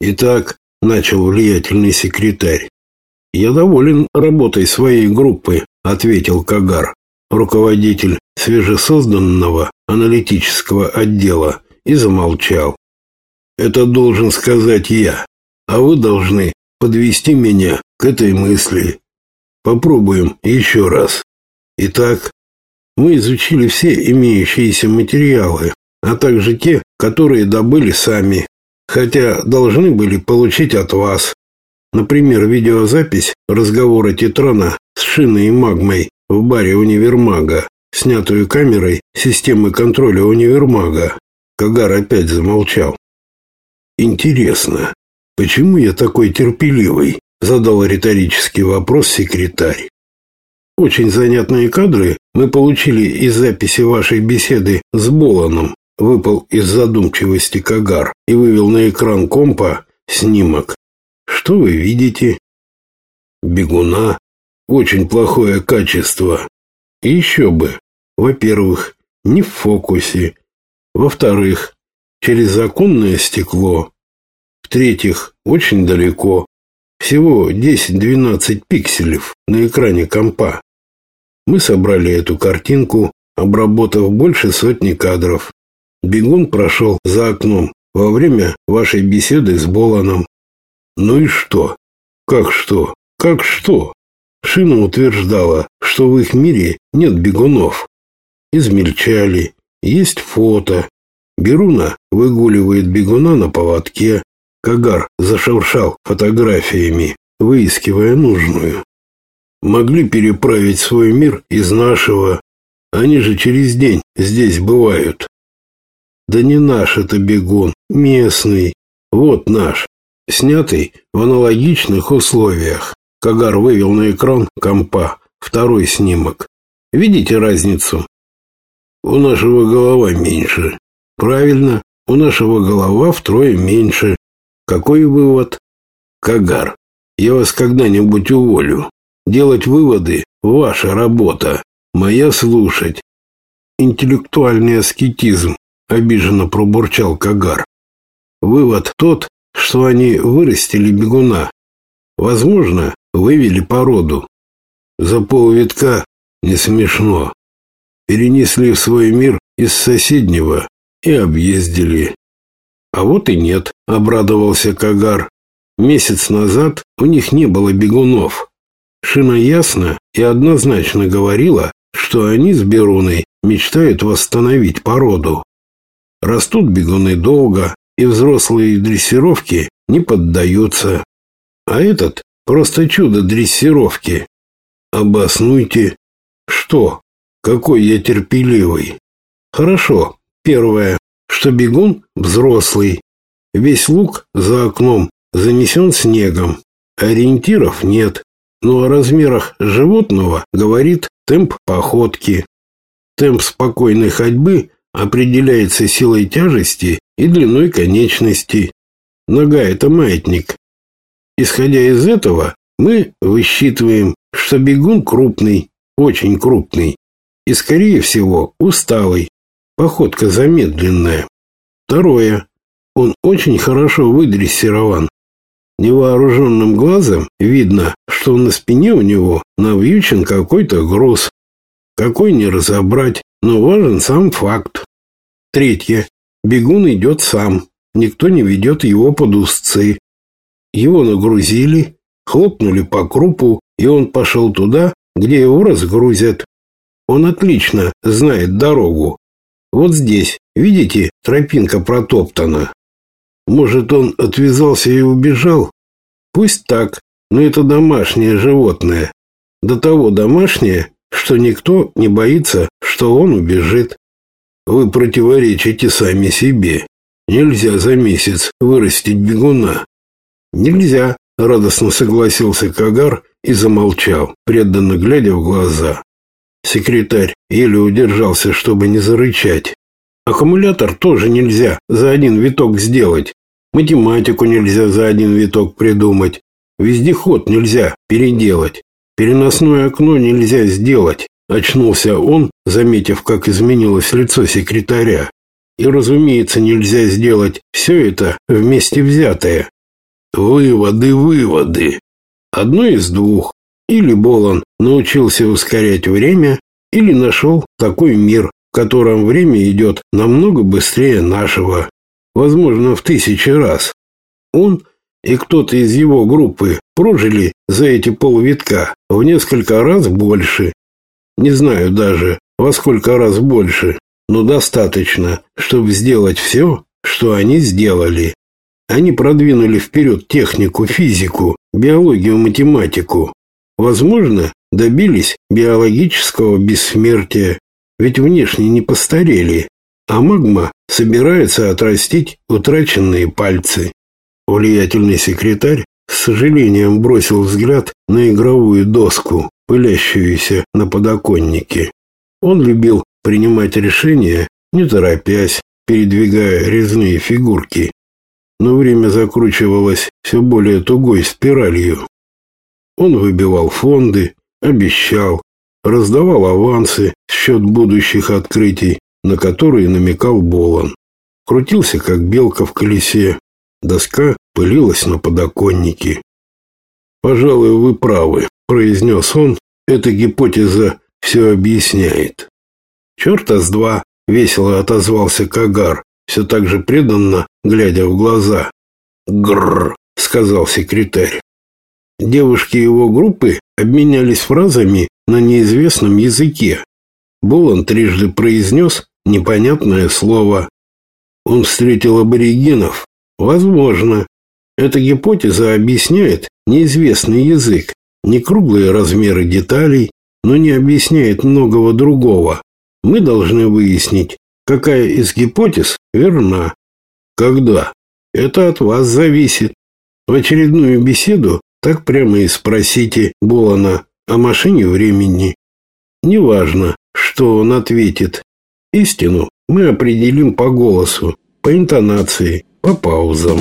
Итак, начал влиятельный секретарь. Я доволен работой своей группы, ответил Кагар, руководитель свежесозданного аналитического отдела, и замолчал. Это должен сказать я, а вы должны подвести меня к этой мысли. Попробуем еще раз. Итак, мы изучили все имеющиеся материалы, а также те, которые добыли сами, хотя должны были получить от вас. Например, видеозапись разговора Тетрана с Шиной и Магмой в баре универмага, снятую камерой системы контроля универмага. Кагар опять замолчал. Интересно, почему я такой терпеливый? задал риторический вопрос секретарь. Очень занятные кадры мы получили из записи вашей беседы с Боланом. Выпал из задумчивости Кагар и вывел на экран компа снимок. Что вы видите? Бегуна. Очень плохое качество. И еще бы. Во-первых, не в фокусе. Во-вторых, через законное стекло. В-третьих, очень далеко. Всего 10-12 пикселев на экране компа. Мы собрали эту картинку, обработав больше сотни кадров. Бегун прошел за окном во время вашей беседы с Боланом. Ну и что? Как что? Как что? Шина утверждала, что в их мире нет бегунов. Измельчали. Есть фото. Беруна выгуливает бегуна на поводке. Кагар зашуршал фотографиями, выискивая нужную. Могли переправить свой мир из нашего. Они же через день здесь бывают. Да не наш это бегун, местный. Вот наш, снятый в аналогичных условиях. Кагар вывел на экран компа второй снимок. Видите разницу? У нашего голова меньше. Правильно, у нашего голова втрое меньше. Какой вывод? Кагар, я вас когда-нибудь уволю. Делать выводы – ваша работа, моя слушать. Интеллектуальный аскетизм, обиженно пробурчал Кагар. Вывод тот, что они вырастили бегуна. Возможно, вывели породу. За полвитка не смешно. Перенесли в свой мир из соседнего и объездили. А вот и нет, обрадовался Кагар. Месяц назад у них не было бегунов. Шина ясно и однозначно говорила, что они с Беруной мечтают восстановить породу. Растут бегуны долго, и взрослые дрессировки не поддаются. А этот просто чудо дрессировки. Обоснуйте. Что? Какой я терпеливый. Хорошо. Первое что бегун взрослый. Весь луг за окном занесен снегом. Ориентиров нет, но о размерах животного говорит темп походки. Темп спокойной ходьбы определяется силой тяжести и длиной конечностей. Нога – это маятник. Исходя из этого, мы высчитываем, что бегун крупный, очень крупный и, скорее всего, усталый. Походка замедленная. Второе. Он очень хорошо выдрессирован. Невооруженным глазом видно, что на спине у него навьючен какой-то груз. Какой не разобрать, но важен сам факт. Третье. Бегун идет сам. Никто не ведет его под узцы. Его нагрузили, хлопнули по крупу, и он пошел туда, где его разгрузят. Он отлично знает дорогу, вот здесь, видите, тропинка протоптана. Может, он отвязался и убежал? Пусть так, но это домашнее животное. До того домашнее, что никто не боится, что он убежит. Вы противоречите сами себе. Нельзя за месяц вырастить бегуна. Нельзя, радостно согласился Кагар и замолчал, преданно глядя в глаза. Секретарь еле удержался, чтобы не зарычать. Аккумулятор тоже нельзя за один виток сделать. Математику нельзя за один виток придумать. Вездеход нельзя переделать. Переносное окно нельзя сделать. Очнулся он, заметив, как изменилось лицо секретаря. И, разумеется, нельзя сделать все это вместе взятое. Выводы, выводы. Одно из двух. Или Болон научился ускорять время, или нашел такой мир, в котором время идет намного быстрее нашего. Возможно, в тысячи раз. Он и кто-то из его группы прожили за эти полвитка в несколько раз больше. Не знаю даже, во сколько раз больше, но достаточно, чтобы сделать все, что они сделали. Они продвинули вперед технику, физику, биологию, математику. Возможно, добились биологического бессмертия, ведь внешне не постарели, а магма собирается отрастить утраченные пальцы. Влиятельный секретарь с сожалением бросил взгляд на игровую доску, пылящуюся на подоконнике. Он любил принимать решения, не торопясь, передвигая резные фигурки. Но время закручивалось все более тугой спиралью. Он выбивал фонды, обещал, раздавал авансы в счет будущих открытий, на которые намекал Болон. Крутился, как белка в колесе. Доска пылилась на подоконнике. «Пожалуй, вы правы», — произнес он. «Эта гипотеза все объясняет». «Черта с два», — весело отозвался Кагар, все так же преданно, глядя в глаза. «Грррр», — сказал секретарь. Девушки его группы обменялись фразами на неизвестном языке. Болон трижды произнес непонятное слово. Он встретил аборигенов. Возможно. Эта гипотеза объясняет неизвестный язык, не круглые размеры деталей, но не объясняет многого другого. Мы должны выяснить, какая из гипотез верна. Когда? Это от вас зависит. В очередную беседу так прямо и спросите Болана о машине времени. Неважно, что он ответит. Истину мы определим по голосу, по интонации, по паузам.